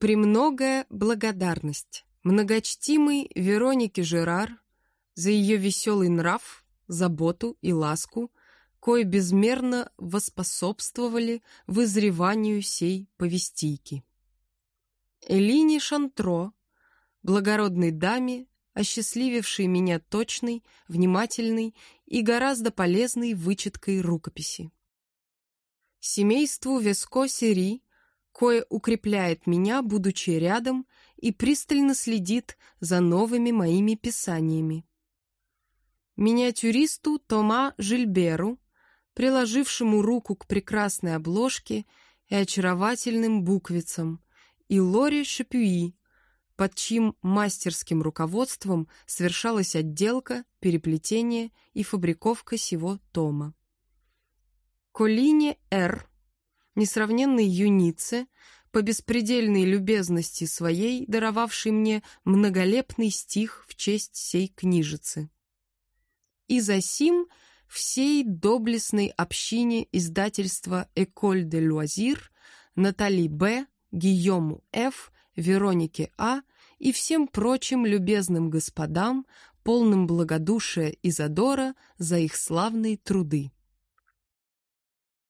Премногая благодарность многочтимой Веронике Жерар за ее веселый нрав, заботу и ласку, кое безмерно воспособствовали вызреванию сей повестийки. Элине Шантро, благородной даме, осчастливившей меня точной, внимательной и гораздо полезной вычеткой рукописи. Семейству Веско-Сери, кое укрепляет меня, будучи рядом, и пристально следит за новыми моими писаниями. Миниатюристу Тома Жильберу, приложившему руку к прекрасной обложке и очаровательным буквицам, и Лоре Шапюи, под чьим мастерским руководством совершалась отделка, переплетение и фабриковка сего тома. Колине Р., несравненной юнице, по беспредельной любезности своей, даровавшей мне многолепный стих в честь сей книжицы. И за сим всей доблестной общине издательства «Эколь де Луазир» Натали Б., Гийому Ф., Веронике А. и всем прочим любезным господам, полным благодушия и задора за их славные труды.